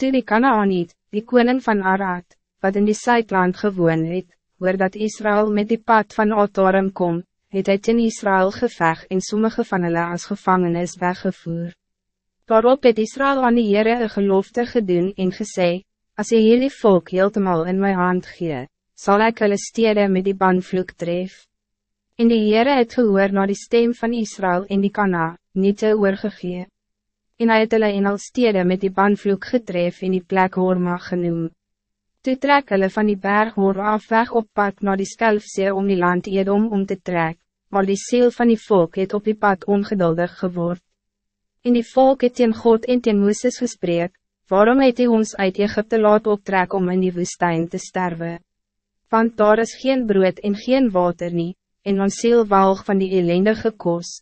Toe die Kanaaniet, die koning van Arad, wat in die Zuidland gewoon het, hoor dat Israël met die pad van Otorum kom, het hy in Israël geveg en sommige van hulle as gevangenis weggevoer. Daarop het Israël aan die Heere een gelofte gedoen en gesê, as jy hierdie volk heeltemal in my hand gee, zal ik hulle stede met die banvloek tref. En die Heere het gehoor na die stem van Israël en die Kana, niet te oorgegee. En hy het hulle in al stede met die banvloek getref en die plek Horma genoem. Toe trek hulle van die berg Horma af weg op pad na die Skelfsee om die land Edom om te trek, maar die ziel van die volk het op die pad ongeduldig geword. En die volk het teen God en teen Mooses gesprek, waarom het hy ons uit Egypte laat optrek om in die woestijn te sterven? Want daar is geen brood en geen water niet en ons ziel walg van die ellendige kos.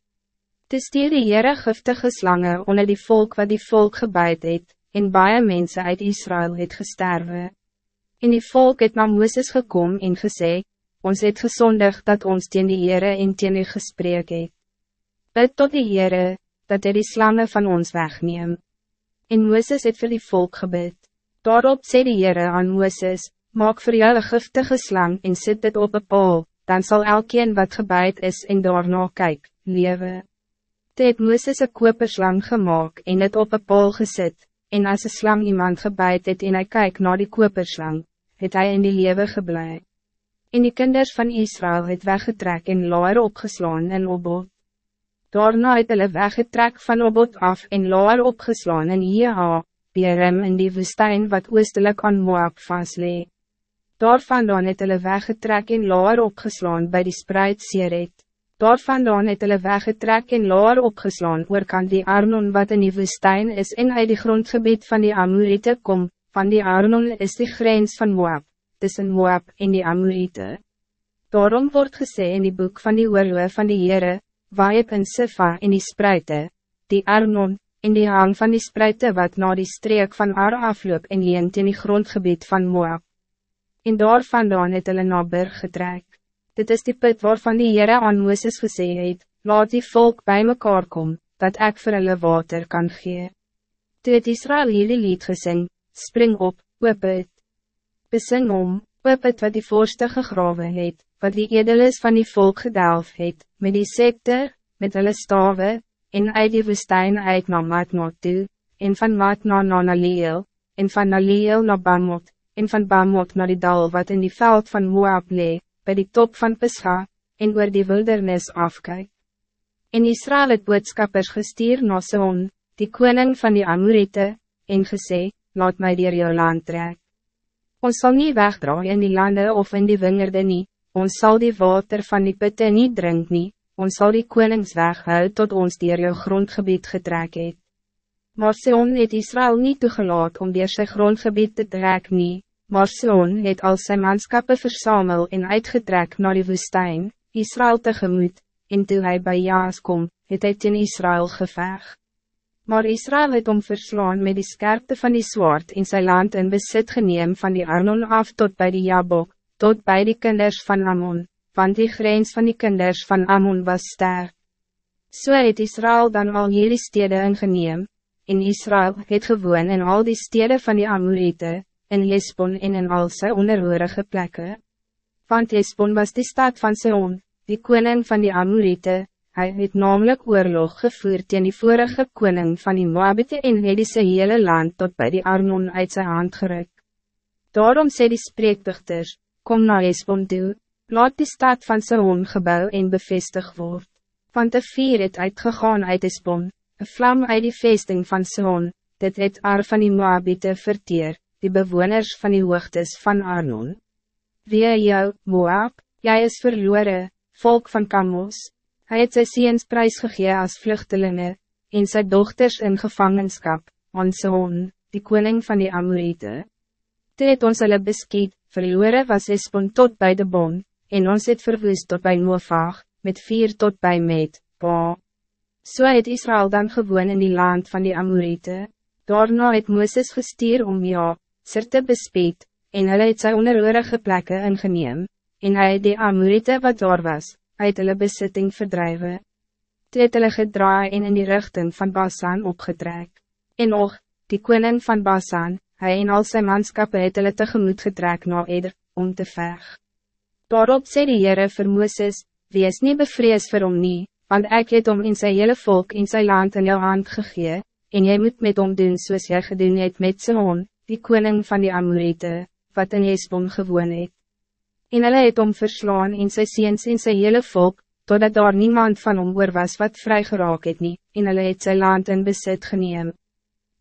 Te stuur die Heere giftige slange onder die volk wat die volk gebuid het, en baie mense uit Israël het gesterwe. En die volk het na Mooses gekom en gesê, ons het gezondig dat ons teen die Heere en teen u gesprek het. Bid tot die Heere, dat hy die slange van ons wegneem. En Mooses het vir die volk gebid. Daarop sê die Heere aan Mooses, maak vir jou een giftige slang en sit dit op een paal, dan zal elkeen wat gebuid is en daarna kyk, lewe. Toe het Mooses een koperslang gemaakt en het op een pool gezet, en als een slang iemand gebuid het en hy kyk na die koperslang, het hij in die lewe geblei. En die kinders van Israël het weggetrek en laar opgeslaan in Obot. Daarna het hulle weggetrek van Obot af en laar opgeslaan in Jeha, Berem in die woestijn wat oostelijk aan Moab vastlee. Daarvandaan het hulle weggetrek en laar opgeslaan bij die spruit Seret. Daarvandaan het hulle weggetrek en laar opgeslaan oor kan die Arnon wat in die woestijn is en uit die grondgebied van die Amorite kom, van die Arnon is die grens van Moab, tussen Moab en die Amorite. Daarom wordt gesê in die boek van die oorloe van die Heere, Waip en Sifa en die spruite, die Arnon, en die hang van die spruite wat na die streek van Ar afloop en jeent in die grondgebied van Moab en daar vandaan het hulle na Berg getrek. Dit is die put waarvan die Heere aan Mooses gesê het, laat die volk bij mekaar kom, dat ik vir hulle water kan gee. Toe het Israël hierdie lied gesing, spring op, oop het. Besing om, oop het wat die voorste gegrawe het, wat die edeles van die volk gedelf het, met die scepter, met hulle stave, en uit die woestijn uit na Matna toe, en van Matna na Naleel, en van Naleel na Bamot, en van Bamot naar die dal wat in die veld van Moab lee, bij die top van Pescha, en oor die wildernis afkyk. En Israël het boodskappers gestuur na Seon, die koning van die Amorite, en gesê, laat mij dier jou land trek. Ons zal niet wegdraaien in die landen of in die wingerde nie, ons zal die water van die putte niet drink nie, ons zal die konings weghou tot ons dier jou grondgebied getrek het. Maar Seon het Israël niet toegelaat om dier sy grondgebied te trek nie, Maar Sion het al zijn manskappe versamel en uitgetrek naar die woestijn, Israël tegemoet, en toe hy by Jaas kom, het hy teen Israël geveg. Maar Israël het om verslaan met die skerpte van die zwaard in zijn land in besit geneem van die Arnon af tot bij die Jabok, tot bij die kinders van Ammon, want die grens van die kinders van Ammon was sterk. So het Israël dan al jullie steden ingeneem, en Israël het gewoon in al die steden van die Amorite, in Jesbon en in al sy onderhoorige plekke. Want Jesbon was die stad van Seon, die koning van die Amorite, hij het namelijk oorlog gevoerd teen die vorige koning van die Moabite en het die sy hele land tot bij die Arnon uit zijn hand geruk. Daarom sê die spreekdichters, kom naar Jesbon toe, laat die stad van Seon gebouw en bevestig word. Want de vier het uitgegaan uit Jesbon, een vlam uit die vesting van Seon, dit het ar van die Moabite verteer, die bewoners van die hoogtes van Arnon. Wie jou, Moab, jij is verloren, volk van Kamos, hij het sy seens prijsgegee as vluchtelingen, en sy dochters in gevangenschap, ons hon, die koning van die Amorite. Toe het ons hulle beskiet, verloren was Esbon tot bij de bon, en ons het verwoest tot bij Moafag, met vier tot bij Met, Pa. So het Israël dan gewoon in die land van die Amorite. Daarna het Mooses gestuur om ja, sirte bespied, en hulle het sy onderhoorige plekke ingeneem, en hy het die Amorite wat daar was, uit hulle besitting verdrijven. Toe het hulle gedraai en in die richting van Basan opgetrek. En och, die koning van Basan, hij en al zijn manskappe het hulle tegemoet getrek na Eder, om te veg. Daarop sê die Heere vir Mooses, wees nie bevrees vir hom nie, want ek het om in sy hele volk in sy land in jou hand gegee, en jy moet met hom doen soos jy gedoen het met Sihon, die koning van die Amorite, wat in Hesbon gewoon het. En hulle het om verslaan in sy seens en sy hele volk, totdat daar niemand van hom oor was wat vry geraak het nie, en hulle het sy land in besit geneem.